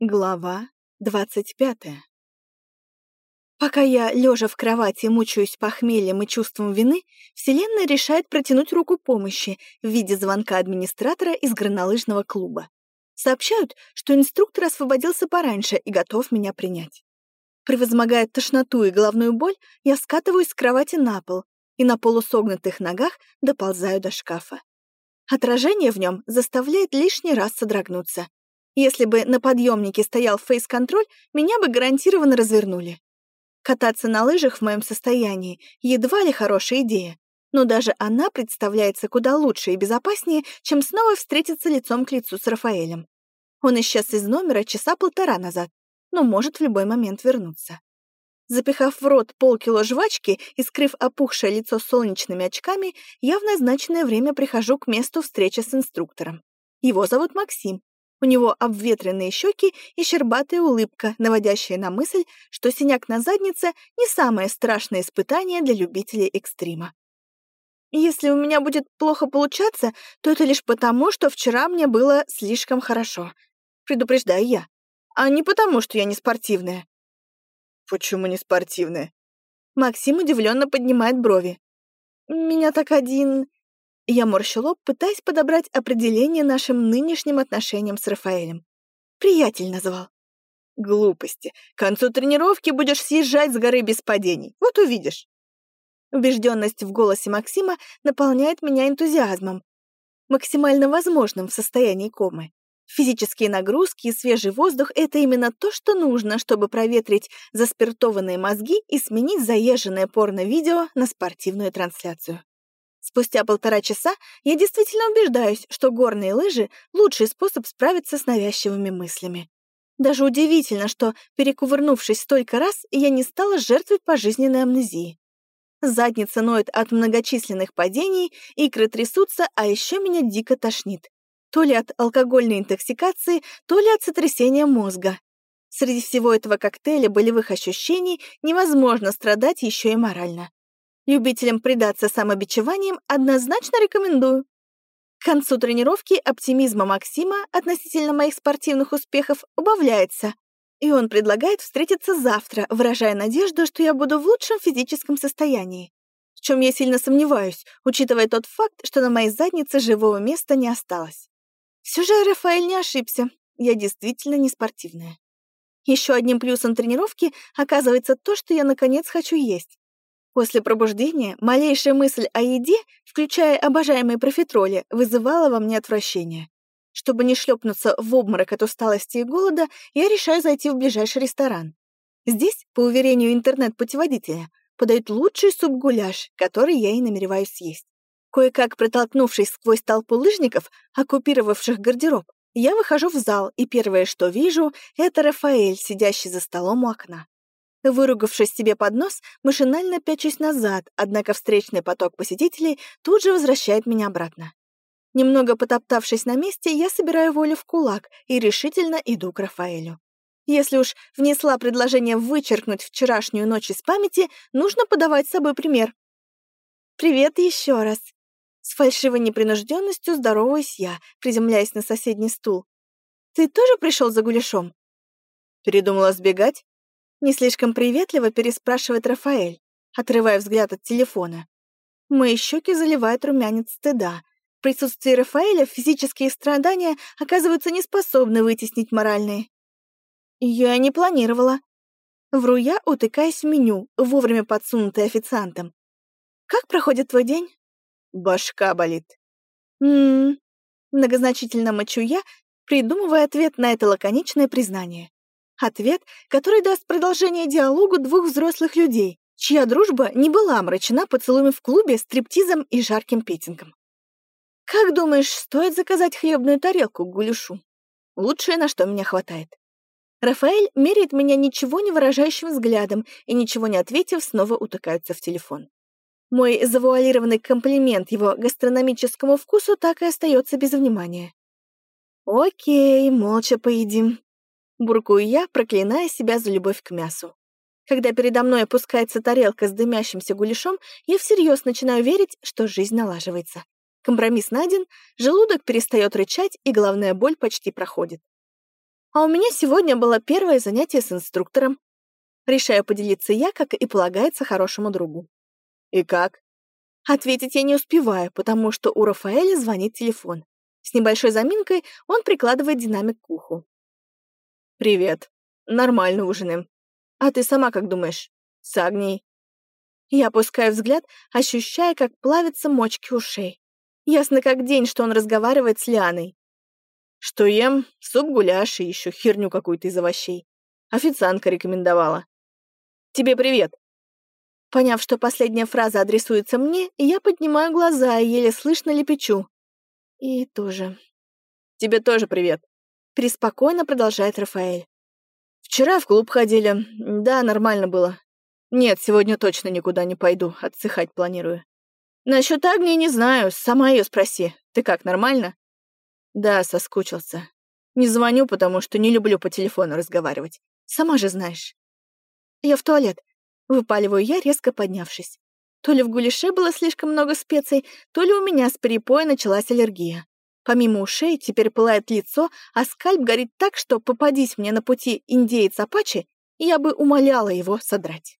Глава двадцать пятая. Пока я, лежа в кровати, мучаюсь похмельем и чувством вины, Вселенная решает протянуть руку помощи в виде звонка администратора из горнолыжного клуба. Сообщают, что инструктор освободился пораньше и готов меня принять. Превозмогая тошноту и головную боль, я скатываюсь с кровати на пол и на полусогнутых ногах доползаю до шкафа. Отражение в нем заставляет лишний раз содрогнуться. Если бы на подъемнике стоял фейс-контроль, меня бы гарантированно развернули. Кататься на лыжах в моем состоянии едва ли хорошая идея, но даже она представляется куда лучше и безопаснее, чем снова встретиться лицом к лицу с Рафаэлем. Он исчез из номера часа полтора назад, но может в любой момент вернуться. Запихав в рот полкило жвачки и скрыв опухшее лицо солнечными очками, я в назначенное время прихожу к месту встречи с инструктором. Его зовут Максим, у него обветренные щеки и щербатая улыбка, наводящая на мысль, что синяк на заднице — не самое страшное испытание для любителей экстрима. Если у меня будет плохо получаться, то это лишь потому, что вчера мне было слишком хорошо. Предупреждаю я. А не потому, что я не спортивная. Почему не спортивная? Максим удивленно поднимает брови. Меня так один я морщу лоб, пытаясь подобрать определение нашим нынешним отношениям с Рафаэлем. Приятель назвал. Глупости. К концу тренировки будешь съезжать с горы без падений. Вот увидишь. Убежденность в голосе Максима наполняет меня энтузиазмом, максимально возможным в состоянии комы. Физические нагрузки и свежий воздух — это именно то, что нужно, чтобы проветрить заспиртованные мозги и сменить заезженное порно-видео на спортивную трансляцию. Спустя полтора часа я действительно убеждаюсь, что горные лыжи — лучший способ справиться с навязчивыми мыслями. Даже удивительно, что, перекувырнувшись столько раз, я не стала жертвой пожизненной амнезии. Задница ноет от многочисленных падений, икры трясутся, а еще меня дико тошнит. То ли от алкогольной интоксикации, то ли от сотрясения мозга. Среди всего этого коктейля болевых ощущений невозможно страдать еще и морально. Любителям предаться самобичеванием однозначно рекомендую. К концу тренировки оптимизма Максима относительно моих спортивных успехов убавляется, и он предлагает встретиться завтра, выражая надежду, что я буду в лучшем физическом состоянии. В чем я сильно сомневаюсь, учитывая тот факт, что на моей заднице живого места не осталось. Все же Рафаэль не ошибся, я действительно не спортивная. Еще одним плюсом тренировки оказывается то, что я наконец хочу есть. После пробуждения малейшая мысль о еде, включая обожаемые профитроли, вызывала во мне отвращение. Чтобы не шлепнуться в обморок от усталости и голода, я решаю зайти в ближайший ресторан. Здесь, по уверению интернет-путеводителя, подают лучший суп-гуляш, который я и намереваюсь съесть. Кое-как протолкнувшись сквозь толпу лыжников, оккупировавших гардероб, я выхожу в зал, и первое, что вижу, это Рафаэль, сидящий за столом у окна. Выругавшись себе под нос, машинально пячусь назад, однако встречный поток посетителей тут же возвращает меня обратно. Немного потоптавшись на месте, я собираю волю в кулак и решительно иду к Рафаэлю. Если уж внесла предложение вычеркнуть вчерашнюю ночь из памяти, нужно подавать с собой пример. «Привет еще раз!» С фальшивой непринужденностью здороваюсь я, приземляясь на соседний стул. «Ты тоже пришел за гуляшом?» «Передумала сбегать?» Не слишком приветливо переспрашивает Рафаэль, отрывая взгляд от телефона. Мои щеки заливают румянец стыда. В присутствии Рафаэля физические страдания оказываются неспособны вытеснить моральные. Я не планировала. Вру я, утыкаясь в меню, вовремя подсунутое официантом. «Как проходит твой день?» «Башка болит». «М-м-м», многозначительно мочу я, придумывая ответ на это лаконичное признание. Ответ, который даст продолжение диалогу двух взрослых людей, чья дружба не была омрачена поцелуями в клубе, стриптизом и жарким петингом. «Как думаешь, стоит заказать хлебную тарелку гуляшу? Лучшее, на что меня хватает». Рафаэль меряет меня ничего не выражающим взглядом и, ничего не ответив, снова утыкаются в телефон. Мой завуалированный комплимент его гастрономическому вкусу так и остается без внимания. «Окей, молча поедим», Буркую я, проклиная себя за любовь к мясу. Когда передо мной опускается тарелка с дымящимся гуляшом, я всерьез начинаю верить, что жизнь налаживается. Компромисс найден, желудок перестает рычать, и головная боль почти проходит. А у меня сегодня было первое занятие с инструктором. Решаю поделиться я, как и полагается хорошему другу. И как? Ответить я не успеваю, потому что у Рафаэля звонит телефон. С небольшой заминкой он прикладывает динамик к уху. «Привет. Нормально ужинаем. А ты сама как думаешь? С Агнией?» Я опускаю взгляд, ощущая, как плавятся мочки ушей. Ясно как день, что он разговаривает с Лианой. «Что ем? Суп-гуляш и еще херню какую-то из овощей. Официантка рекомендовала. Тебе привет!» Поняв, что последняя фраза адресуется мне, я поднимаю глаза и еле слышно лепечу. И тоже. Тебе тоже привет. Преспокойно продолжает Рафаэль. Вчера в клуб ходили. Да, нормально было. Нет, сегодня точно никуда не пойду, отсыхать планирую. Насчет Агнии не знаю, сама ее спроси. Ты как, нормально? Да, соскучился. Не звоню, потому что не люблю по телефону разговаривать. Сама же знаешь. Я в туалет. Выпаливаю я, резко поднявшись. То ли в гуляше было слишком много специй, то ли у меня с перепоя началась аллергия. Помимо ушей теперь пылает лицо, а скальп горит так, что попадись мне на пути индеец Апачи, я бы умоляла его содрать.